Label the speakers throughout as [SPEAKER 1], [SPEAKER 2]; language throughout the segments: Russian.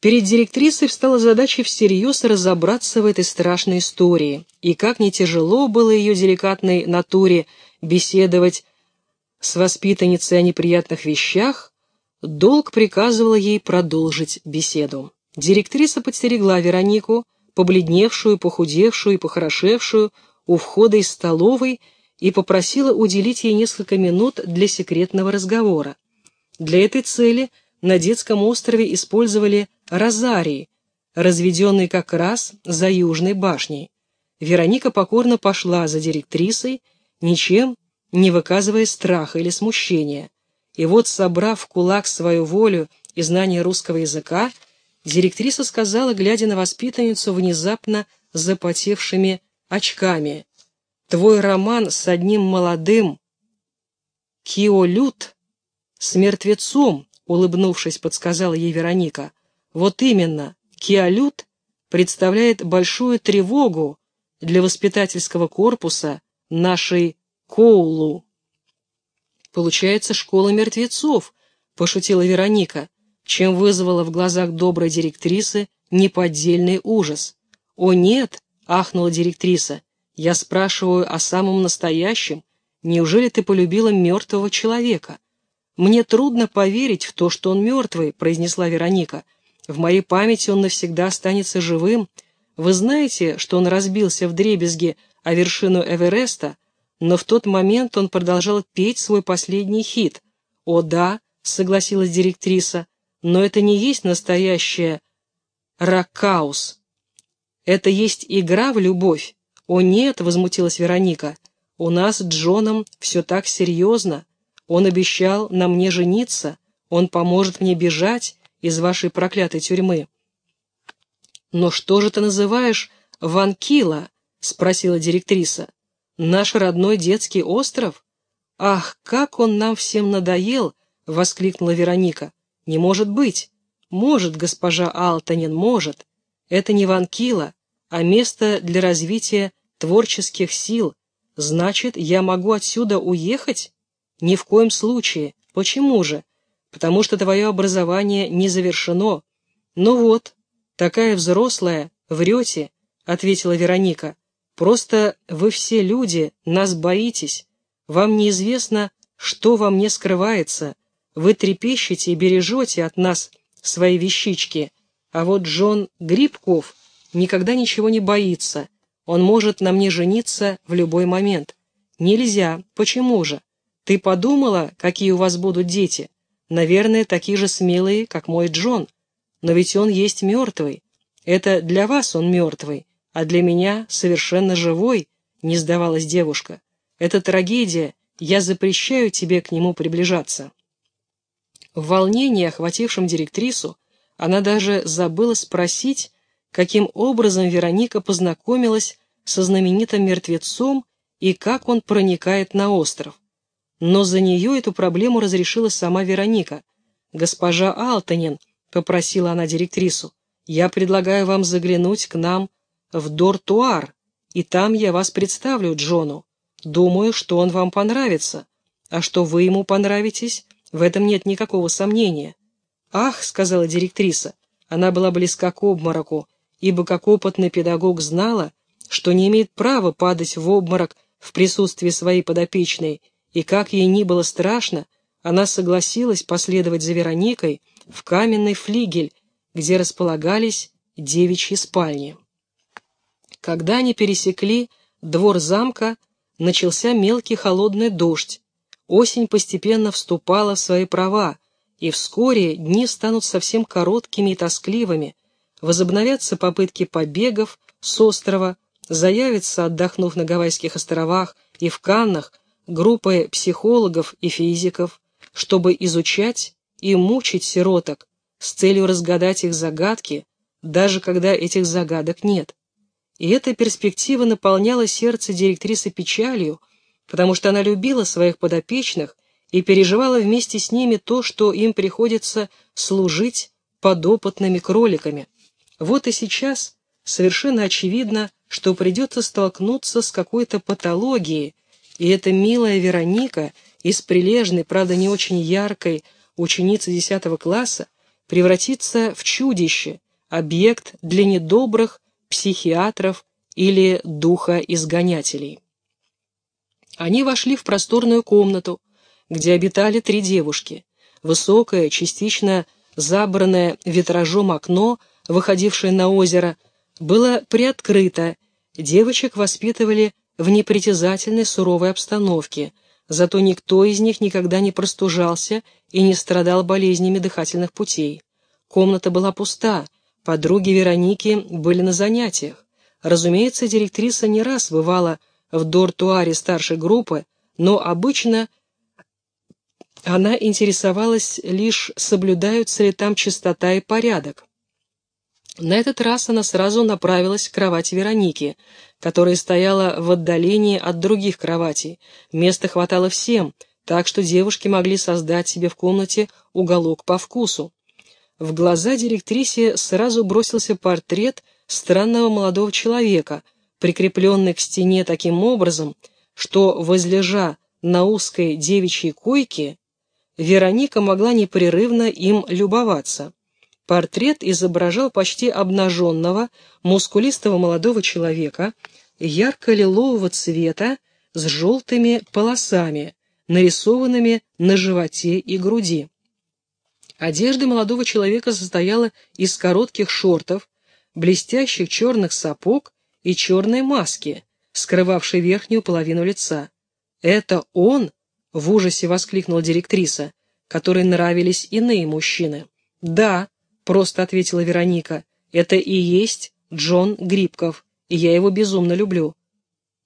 [SPEAKER 1] Перед директрисой встала задача всерьез разобраться в этой страшной истории, и как не тяжело было ее деликатной натуре беседовать с воспитанницей о неприятных вещах, долг приказывал ей продолжить беседу. Директриса подстерегла Веронику, побледневшую, похудевшую и похорошевшую, у входа из столовой и попросила уделить ей несколько минут для секретного разговора. Для этой цели на детском острове использовали розарии, разведенные как раз за южной башней. Вероника покорно пошла за директрисой, ничем не выказывая страха или смущения. И вот, собрав в кулак свою волю и знание русского языка, директриса сказала, глядя на воспитанницу внезапно запотевшими очками, «Твой роман с одним молодым Киолют с мертвецом», улыбнувшись, подсказала ей Вероника. Вот именно, Киолют представляет большую тревогу для воспитательского корпуса нашей Коулу. Получается, школа мертвецов, пошутила Вероника, чем вызвала в глазах доброй директрисы неподдельный ужас. О нет, ахнула директриса, я спрашиваю о самом настоящем. Неужели ты полюбила мертвого человека? Мне трудно поверить в то, что он мертвый, произнесла Вероника. В моей памяти он навсегда останется живым. Вы знаете, что он разбился в дребезги о вершину Эвереста, но в тот момент он продолжал петь свой последний хит. «О да», — согласилась директриса, — «но это не есть настоящая ракаус. Это есть игра в любовь». «О нет», — возмутилась Вероника, — «у нас с Джоном все так серьезно. Он обещал на мне жениться, он поможет мне бежать, из вашей проклятой тюрьмы. «Но что же ты называешь Ванкила?» — спросила директриса. «Наш родной детский остров? Ах, как он нам всем надоел!» — воскликнула Вероника. «Не может быть!» «Может, госпожа Алтанин, может. Это не Ванкила, а место для развития творческих сил. Значит, я могу отсюда уехать? Ни в коем случае. Почему же? потому что твое образование не завершено. Ну вот, такая взрослая, врете, ответила Вероника. Просто вы все люди, нас боитесь. Вам неизвестно, что во мне скрывается. Вы трепещете и бережете от нас свои вещички. А вот Джон Грибков никогда ничего не боится. Он может на мне жениться в любой момент. Нельзя. Почему же? Ты подумала, какие у вас будут дети? наверное, такие же смелые, как мой Джон. Но ведь он есть мертвый. Это для вас он мертвый, а для меня совершенно живой, не сдавалась девушка. Это трагедия, я запрещаю тебе к нему приближаться. В волнении, охватившем директрису, она даже забыла спросить, каким образом Вероника познакомилась со знаменитым мертвецом и как он проникает на остров. Но за нее эту проблему разрешила сама Вероника. «Госпожа Алтанин», — попросила она директрису, — «я предлагаю вам заглянуть к нам в Дортуар, и там я вас представлю Джону. Думаю, что он вам понравится. А что вы ему понравитесь, в этом нет никакого сомнения». «Ах», — сказала директриса, — она была близка к обмороку, ибо как опытный педагог знала, что не имеет права падать в обморок в присутствии своей подопечной, и как ей ни было страшно, она согласилась последовать за Вероникой в каменный флигель, где располагались девичьи спальни. Когда они пересекли двор замка, начался мелкий холодный дождь. Осень постепенно вступала в свои права, и вскоре дни станут совсем короткими и тоскливыми, возобновятся попытки побегов с острова, заявится, отдохнув на Гавайских островах и в Каннах, группы психологов и физиков, чтобы изучать и мучить сироток с целью разгадать их загадки, даже когда этих загадок нет. И эта перспектива наполняла сердце директрисы печалью, потому что она любила своих подопечных и переживала вместе с ними то, что им приходится служить подопытными кроликами. Вот и сейчас совершенно очевидно, что придется столкнуться с какой-то патологией, и эта милая Вероника из прилежной, правда не очень яркой, ученицы 10 класса, превратиться в чудище, объект для недобрых психиатров или духа-изгонятелей. Они вошли в просторную комнату, где обитали три девушки. Высокое, частично забранное витражом окно, выходившее на озеро, было приоткрыто, девочек воспитывали в непритязательной суровой обстановке, зато никто из них никогда не простужался и не страдал болезнями дыхательных путей. Комната была пуста, подруги Вероники были на занятиях. Разумеется, директриса не раз бывала в дортуаре старшей группы, но обычно она интересовалась лишь, соблюдаются ли там чистота и порядок. На этот раз она сразу направилась к кровати Вероники, которая стояла в отдалении от других кроватей. Места хватало всем, так что девушки могли создать себе в комнате уголок по вкусу. В глаза директрисе сразу бросился портрет странного молодого человека, прикрепленный к стене таким образом, что, возлежа на узкой девичьей койке, Вероника могла непрерывно им любоваться. Портрет изображал почти обнаженного, мускулистого молодого человека, ярко-лилового цвета, с желтыми полосами, нарисованными на животе и груди. Одежда молодого человека состояла из коротких шортов, блестящих черных сапог и черной маски, скрывавшей верхнюю половину лица. «Это он?» — в ужасе воскликнула директриса, которой нравились иные мужчины. «Да», — просто ответила Вероника, — «это и есть Джон Грибков, и я его безумно люблю».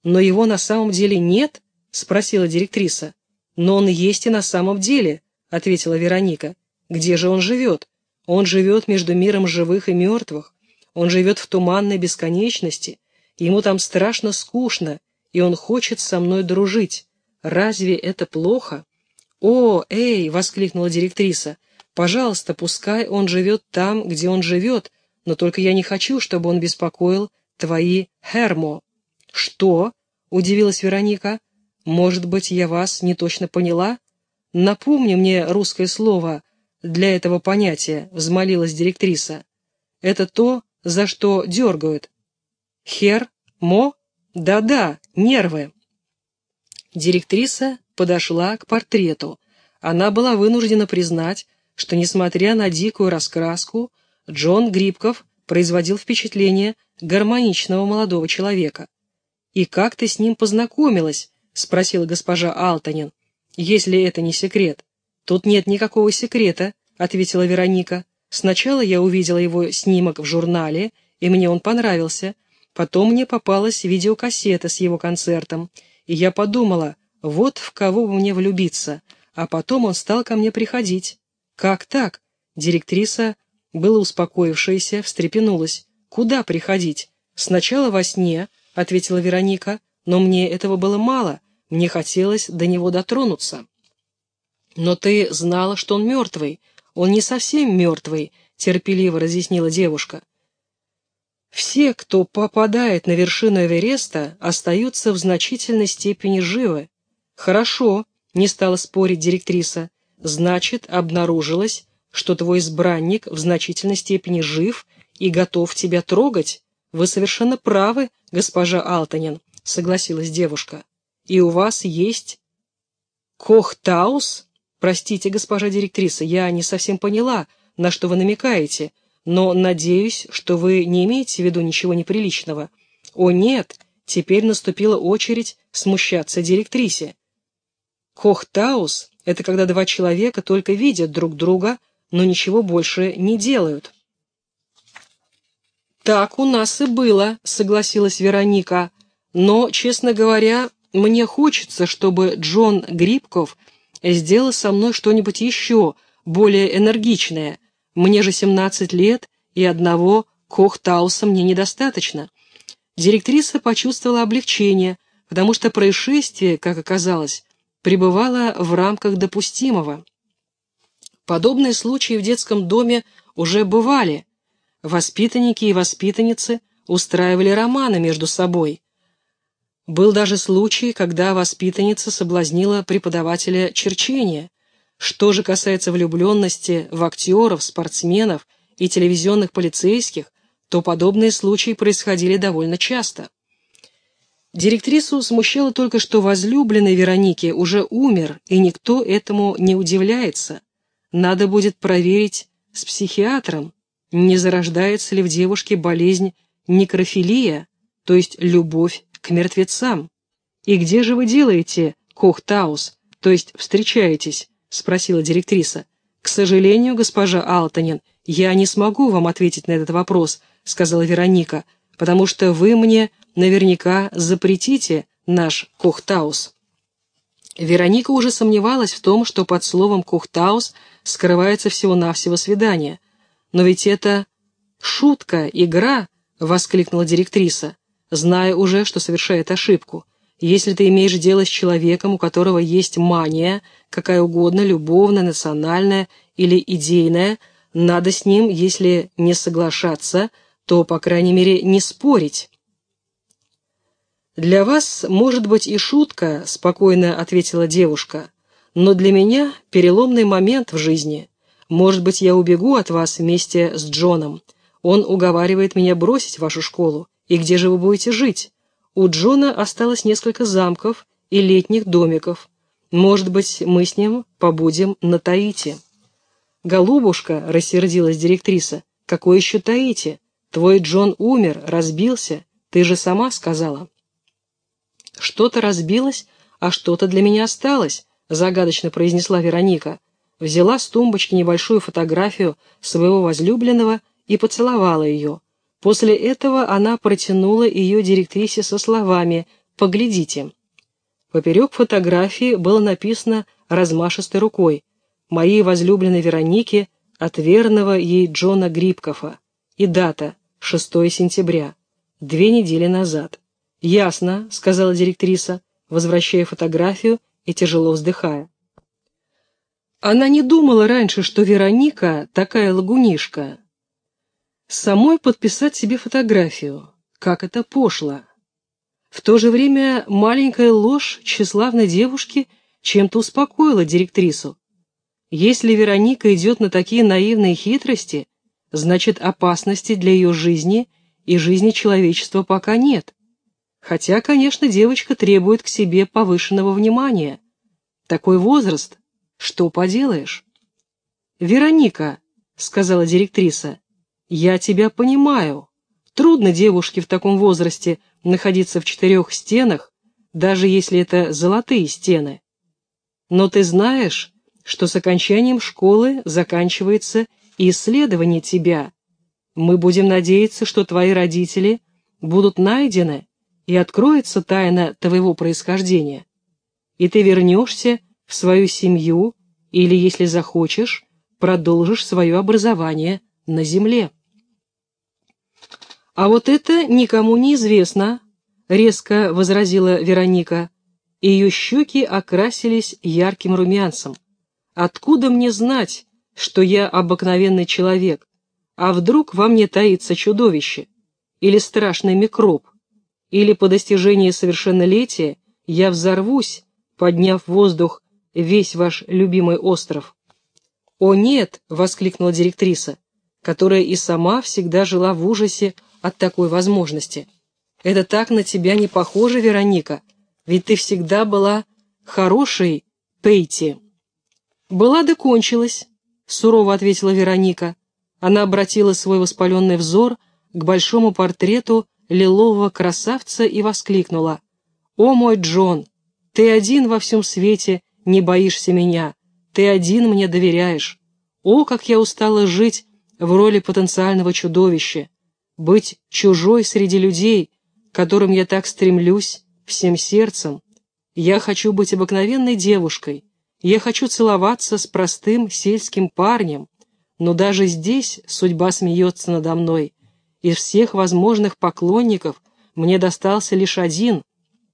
[SPEAKER 1] «Но его на самом деле нет?» — спросила директриса. «Но он есть и на самом деле», — ответила Вероника. «Где же он живет? Он живет между миром живых и мертвых. Он живет в туманной бесконечности. Ему там страшно скучно, и он хочет со мной дружить. Разве это плохо?» «О, эй!» — воскликнула директриса. «Пожалуйста, пускай он живет там, где он живет, но только я не хочу, чтобы он беспокоил твои Хермо». «Что?» — удивилась Вероника. «Может быть, я вас не точно поняла? Напомни мне русское слово для этого понятия», — взмолилась директриса. «Это то, за что дергают». «Хер? Мо? Да-да, нервы». Директриса подошла к портрету. Она была вынуждена признать, что, несмотря на дикую раскраску, Джон Грибков производил впечатление гармоничного молодого человека. «И как ты с ним познакомилась?» — спросила госпожа Алтанин. «Если это не секрет». «Тут нет никакого секрета», — ответила Вероника. «Сначала я увидела его снимок в журнале, и мне он понравился. Потом мне попалась видеокассета с его концертом, и я подумала, вот в кого бы мне влюбиться, а потом он стал ко мне приходить. Как так? Директриса, была успокоившаяся, встрепенулась. Куда приходить? Сначала во сне, ответила Вероника, но мне этого было мало, мне хотелось до него дотронуться. Но ты знала, что он мертвый. Он не совсем мертвый, терпеливо разъяснила девушка. Все, кто попадает на вершину Эвереста, остаются в значительной степени живы. «Хорошо», — не стала спорить директриса. «Значит, обнаружилось, что твой избранник в значительной степени жив и готов тебя трогать? Вы совершенно правы, госпожа Алтанин», — согласилась девушка. «И у вас есть Кохтаус? Простите, госпожа директриса, я не совсем поняла, на что вы намекаете, но надеюсь, что вы не имеете в виду ничего неприличного. О нет, теперь наступила очередь смущаться директрисе. Кохтаус — это когда два человека только видят друг друга, но ничего больше не делают. «Так у нас и было», — согласилась Вероника. «Но, честно говоря, мне хочется, чтобы Джон Грибков сделал со мной что-нибудь еще более энергичное. Мне же 17 лет, и одного Кохтауса мне недостаточно». Директриса почувствовала облегчение, потому что происшествие, как оказалось, пребывала в рамках допустимого. Подобные случаи в детском доме уже бывали. Воспитанники и воспитанницы устраивали романы между собой. Был даже случай, когда воспитанница соблазнила преподавателя черчения. Что же касается влюбленности в актеров, спортсменов и телевизионных полицейских, то подобные случаи происходили довольно часто. Директрису смущало только, что возлюбленный Вероники уже умер, и никто этому не удивляется. Надо будет проверить с психиатром, не зарождается ли в девушке болезнь некрофилия, то есть любовь к мертвецам. «И где же вы делаете, Кохтаус, то есть встречаетесь?» — спросила директриса. «К сожалению, госпожа Алтанин, я не смогу вам ответить на этот вопрос», — сказала Вероника, «потому что вы мне наверняка запретите наш Кохтаус». Вероника уже сомневалась в том, что под словом «Кохтаус» скрывается всего-навсего свидание. «Но ведь это шутка, игра», — воскликнула директриса, зная уже, что совершает ошибку. Если ты имеешь дело с человеком, у которого есть мания, какая угодно, любовная, национальная или идейная, надо с ним, если не соглашаться, то, по крайней мере, не спорить. «Для вас, может быть, и шутка», — спокойно ответила девушка, «но для меня переломный момент в жизни. Может быть, я убегу от вас вместе с Джоном. Он уговаривает меня бросить вашу школу. И где же вы будете жить? У Джона осталось несколько замков и летних домиков. Может быть, мы с ним побудем на Таити. «Голубушка», — рассердилась директриса, — «какой еще Таити? Твой Джон умер, разбился, ты же сама сказала». «Что-то разбилось, а что-то для меня осталось», — загадочно произнесла Вероника. Взяла с тумбочки небольшую фотографию своего возлюбленного и поцеловала ее. После этого она протянула ее директрисе со словами «Поглядите». Поперек фотографии было написано размашистой рукой «Моей возлюбленной Веронике от верного ей Джона Грибкова» и дата 6 сентября, две недели назад. «Ясно», — сказала директриса, возвращая фотографию и тяжело вздыхая. Она не думала раньше, что Вероника такая лагунишка, Самой подписать себе фотографию. Как это пошло. В то же время маленькая ложь тщеславной девушки чем-то успокоила директрису. Если Вероника идет на такие наивные хитрости, значит опасности для ее жизни и жизни человечества пока нет. Хотя, конечно, девочка требует к себе повышенного внимания. Такой возраст, что поделаешь? «Вероника», — сказала директриса, «Я тебя понимаю. Трудно девушке в таком возрасте находиться в четырех стенах, даже если это золотые стены. Но ты знаешь, что с окончанием школы заканчивается и исследование тебя. Мы будем надеяться, что твои родители будут найдены и откроется тайна твоего происхождения. И ты вернешься в свою семью или, если захочешь, продолжишь свое образование на земле. «А вот это никому не известно», — резко возразила Вероника. Ее щеки окрасились ярким румянцем. «Откуда мне знать, что я обыкновенный человек? А вдруг во мне таится чудовище? Или страшный микроб? Или по достижении совершеннолетия я взорвусь, подняв в воздух весь ваш любимый остров?» «О нет!» — воскликнула директриса, которая и сама всегда жила в ужасе от такой возможности. Это так на тебя не похоже, Вероника, ведь ты всегда была хорошей, Пейти. Была да кончилась, сурово ответила Вероника. Она обратила свой воспаленный взор к большому портрету лилового красавца и воскликнула. «О мой Джон, ты один во всем свете не боишься меня, ты один мне доверяешь. О, как я устала жить в роли потенциального чудовища быть чужой среди людей, которым я так стремлюсь всем сердцем. Я хочу быть обыкновенной девушкой, я хочу целоваться с простым сельским парнем, но даже здесь судьба смеется надо мной. Из всех возможных поклонников мне достался лишь один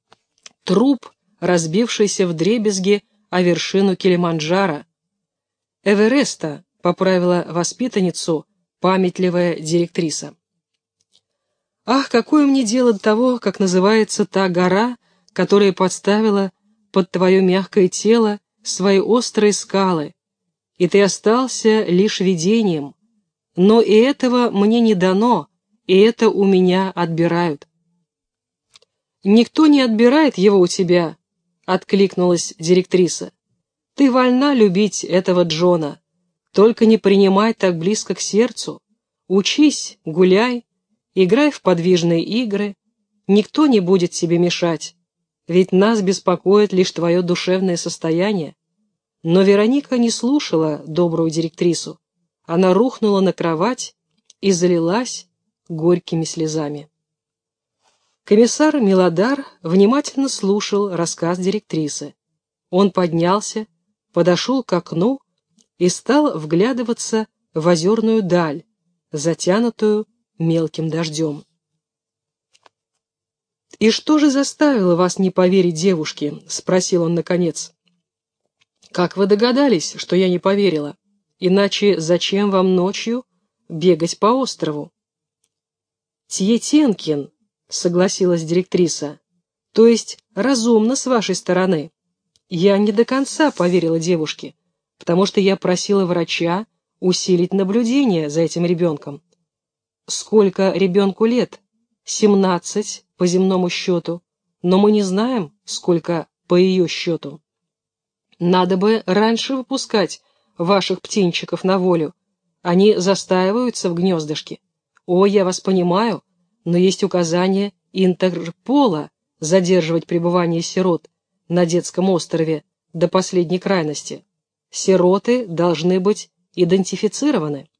[SPEAKER 1] — труп, разбившийся в дребезги о вершину Килиманджаро. «Эвереста», — поправила воспитанницу, памятливая директриса. Ах, какое мне дело до того, как называется та гора, которая подставила под твое мягкое тело свои острые скалы, и ты остался лишь видением. Но и этого мне не дано, и это у меня отбирают. «Никто не отбирает его у тебя», — откликнулась директриса. «Ты вольна любить этого Джона, только не принимай так близко к сердцу. Учись, гуляй, играй в подвижные игры, никто не будет тебе мешать, ведь нас беспокоит лишь твое душевное состояние. Но Вероника не слушала добрую директрису. Она рухнула на кровать и залилась горькими слезами. Комиссар Милодар внимательно слушал рассказ директрисы. Он поднялся, подошел к окну и стал вглядываться в озерную даль, затянутую мелким дождем. «И что же заставило вас не поверить девушке?» — спросил он наконец. «Как вы догадались, что я не поверила? Иначе зачем вам ночью бегать по острову?» «Тьетенкин», — согласилась директриса, — «то есть разумно с вашей стороны. Я не до конца поверила девушке, потому что я просила врача усилить наблюдение за этим ребенком. Сколько ребенку лет? Семнадцать по земному счету, но мы не знаем, сколько по ее счету. Надо бы раньше выпускать ваших птенчиков на волю. Они застаиваются в гнездышке. О, я вас понимаю, но есть указание Интерпола задерживать пребывание сирот на детском острове до последней крайности. Сироты должны быть идентифицированы.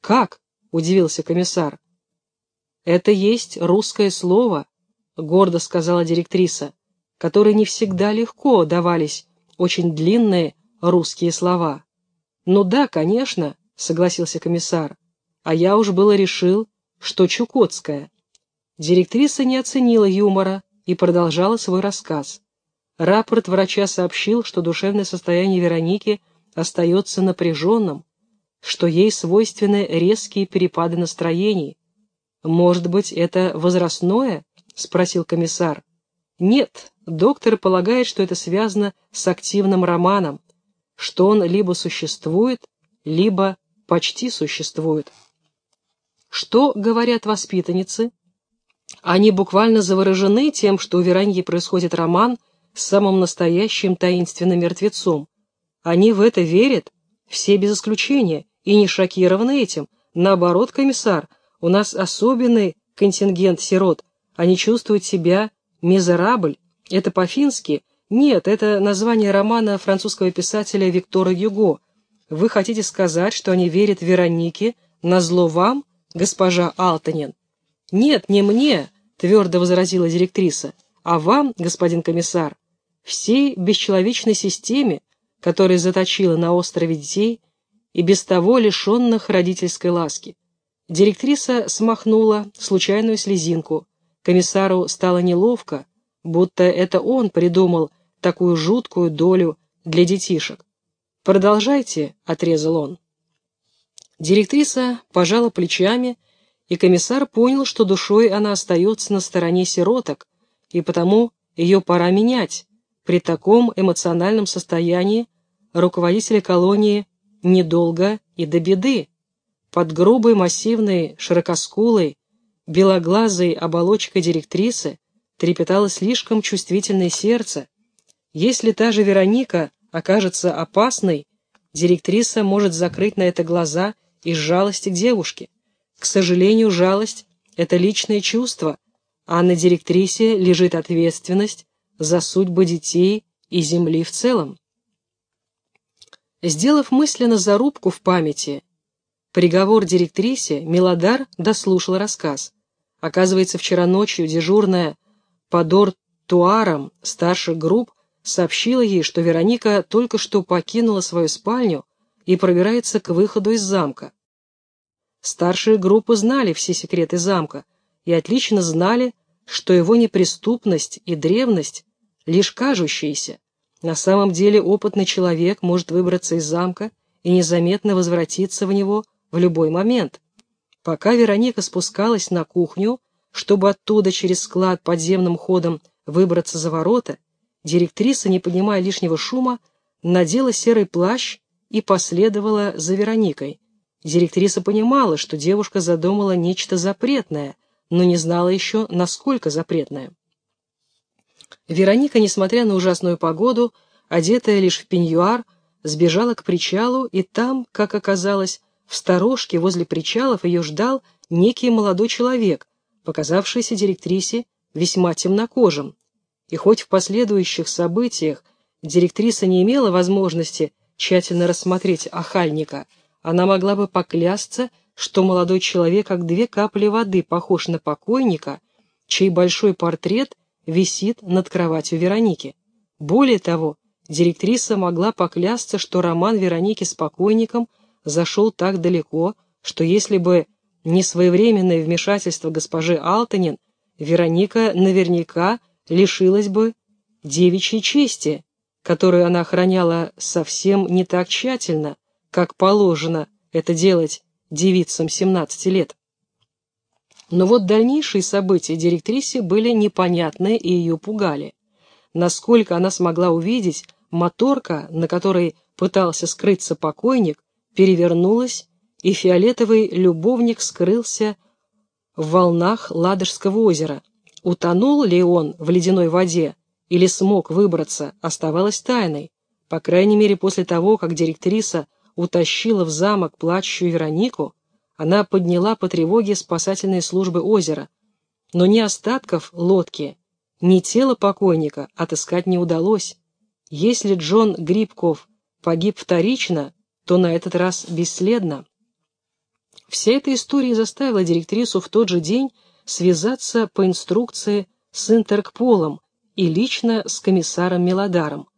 [SPEAKER 1] Как? удивился комиссар. Это есть русское слово, гордо сказала директриса, которой не всегда легко давались очень длинные русские слова. «Ну да, конечно», — согласился комиссар, «а я уж было решил, что Чукотская». Директриса не оценила юмора и продолжала свой рассказ. Рапорт врача сообщил, что душевное состояние Вероники остается напряженным, что ей свойственны резкие перепады настроений. «Может быть, это возрастное?» — спросил комиссар. «Нет, доктор полагает, что это связано с активным романом, что он либо существует, либо почти существует. Что говорят воспитанницы? Они буквально заворожены тем, что у Вераньи происходит роман с самым настоящим таинственным мертвецом. Они в это верят, все без исключения, и не шокированы этим. Наоборот, комиссар, у нас особенный контингент сирот. Они чувствуют себя «Мизерабль» — это по-фински? Нет, это название романа французского писателя Виктора Юго. Вы хотите сказать, что они верят Веронике, назло вам, госпожа Алтанин? Нет, не мне, твердо возразила директриса, а вам, господин комиссар, всей бесчеловечной системе, которая заточила на острове детей и без того лишенных родительской ласки. Директриса смахнула случайную слезинку, Комиссару стало неловко, будто это он придумал такую жуткую долю для детишек. «Продолжайте», — отрезал он. Директриса пожала плечами, и комиссар понял, что душой она остается на стороне сироток, и потому ее пора менять. При таком эмоциональном состоянии руководители колонии недолго и до беды. Под грубой, массивной, широкоскулой, белоглазой оболочкой директрисы трепетало слишком чувствительное сердце. Если та же Вероника окажется опасной, директриса может закрыть на это глаза из жалости к девушке. К сожалению, жалость – это личное чувство, а на директрисе лежит ответственность за судьбы детей и земли в целом. Сделав мысленно зарубку в памяти, приговор директрисе, Милодар дослушал рассказ. Оказывается, вчера ночью дежурная по дортуарам старших групп сообщила ей, что Вероника только что покинула свою спальню и пробирается к выходу из замка. Старшие группы знали все секреты замка и отлично знали, что его неприступность и древность лишь кажущиеся. На самом деле опытный человек может выбраться из замка и незаметно возвратиться в него в любой момент. Пока Вероника спускалась на кухню, чтобы оттуда через склад подземным ходом выбраться за ворота, директриса, не понимая лишнего шума, надела серый плащ и последовала за Вероникой. Директриса понимала, что девушка задумала нечто запретное, но не знала еще, насколько запретное. Вероника, несмотря на ужасную погоду, одетая лишь в пеньюар, сбежала к причалу, и там, как оказалось, в сторожке возле причалов ее ждал некий молодой человек, показавшийся директрисе весьма темнокожим. И хоть в последующих событиях директриса не имела возможности тщательно рассмотреть охальника, она могла бы поклясться, что молодой человек, как две капли воды, похож на покойника, чей большой портрет висит над кроватью Вероники. Более того, директриса могла поклясться, что роман Вероники с покойником зашел так далеко, что если бы не своевременное вмешательство госпожи Алтанин, Вероника наверняка лишилась бы девичьей чести, которую она охраняла совсем не так тщательно, как положено это делать девицам 17 лет. Но вот дальнейшие события директрисе были непонятны и ее пугали. Насколько она смогла увидеть, моторка, на которой пытался скрыться покойник, перевернулась, и фиолетовый любовник скрылся в волнах Ладожского озера. Утонул ли он в ледяной воде или смог выбраться, оставалось тайной. По крайней мере, после того, как директриса утащила в замок плачущую Веронику, она подняла по тревоге спасательные службы озера. Но ни остатков лодки, ни тела покойника отыскать не удалось. Если Джон Грибков погиб вторично, то на этот раз бесследно. Вся эта история заставила директрису в тот же день связаться по инструкции с Интеркполом и лично с комиссаром Мелодаром.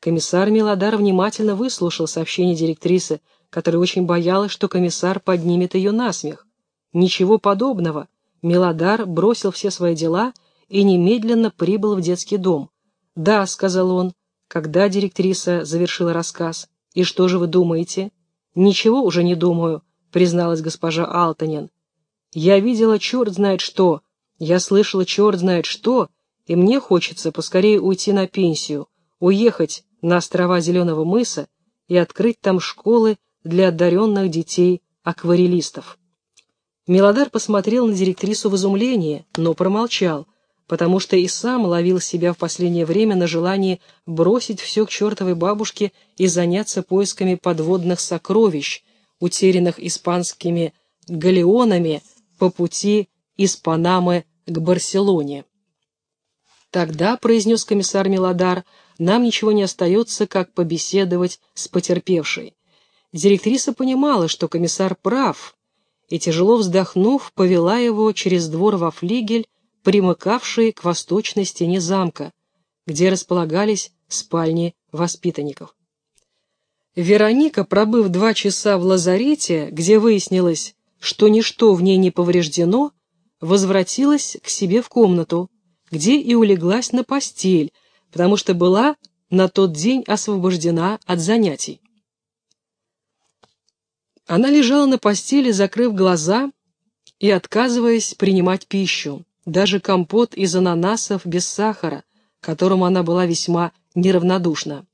[SPEAKER 1] Комиссар Мелодар внимательно выслушал сообщение директрисы, которая очень боялась, что комиссар поднимет ее на смех. Ничего подобного. Мелодар бросил все свои дела и немедленно прибыл в детский дом. «Да», — сказал он, когда директриса завершила рассказ. «И что же вы думаете?» «Ничего уже не думаю», — призналась госпожа Алтанин. «Я видела черт знает что, я слышала черт знает что, и мне хочется поскорее уйти на пенсию, уехать на острова Зеленого мыса и открыть там школы для одаренных детей-акварелистов. Мелодар посмотрел на директрису в изумлении, но промолчал, потому что и сам ловил себя в последнее время на желании бросить все к чертовой бабушке и заняться поисками подводных сокровищ, утерянных испанскими галеонами по пути из Панамы к Барселоне. «Тогда», — произнес комиссар Мелодар, — нам ничего не остается, как побеседовать с потерпевшей. Директриса понимала, что комиссар прав, и, тяжело вздохнув, повела его через двор во флигель, примыкавший к восточной стене замка, где располагались спальни воспитанников. Вероника, пробыв два часа в лазарете, где выяснилось, что ничто в ней не повреждено, возвратилась к себе в комнату, где и улеглась на постель, потому что была на тот день освобождена от занятий. Она лежала на постели, закрыв глаза и отказываясь принимать пищу, даже компот из ананасов без сахара, которому она была весьма неравнодушна.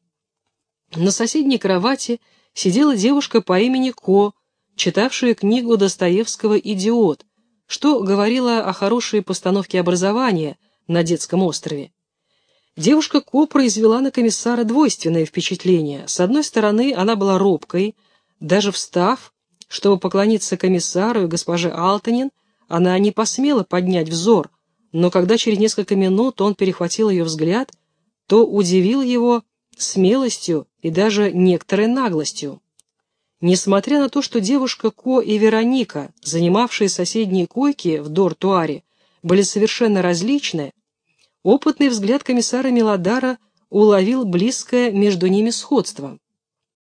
[SPEAKER 1] На соседней кровати сидела девушка по имени Ко, читавшая книгу Достоевского «Идиот», что говорила о хорошей постановке образования на детском острове. Девушка Ко произвела на комиссара двойственное впечатление. С одной стороны, она была робкой, даже встав, чтобы поклониться комиссару и госпоже Алтанин, она не посмела поднять взор, но когда через несколько минут он перехватил ее взгляд, то удивил его смелостью и даже некоторой наглостью. Несмотря на то, что девушка Ко и Вероника, занимавшие соседние койки в дортуаре, были совершенно различны, Опытный взгляд комиссара Милодара уловил близкое между ними сходство.